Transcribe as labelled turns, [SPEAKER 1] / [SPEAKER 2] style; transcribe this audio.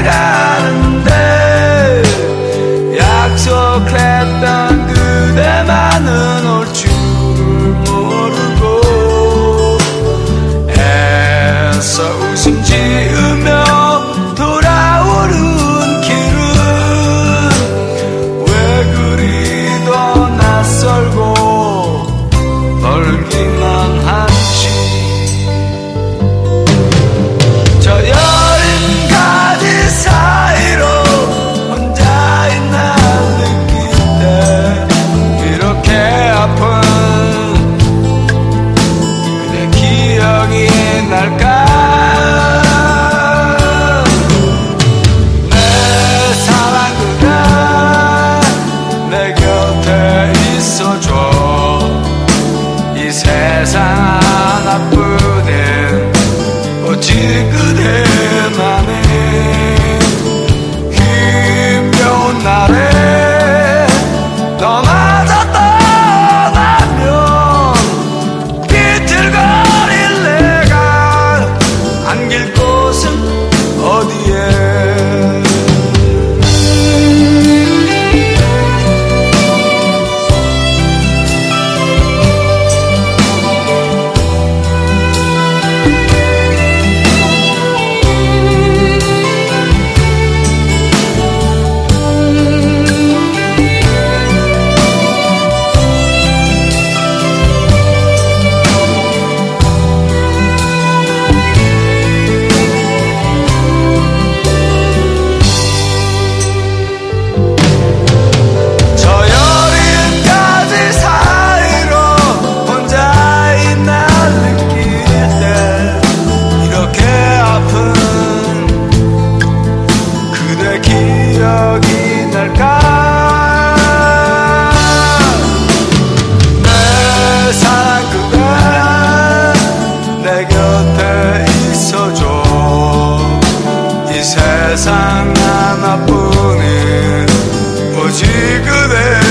[SPEAKER 1] I got 이 세상 하나뿐인 오직 그대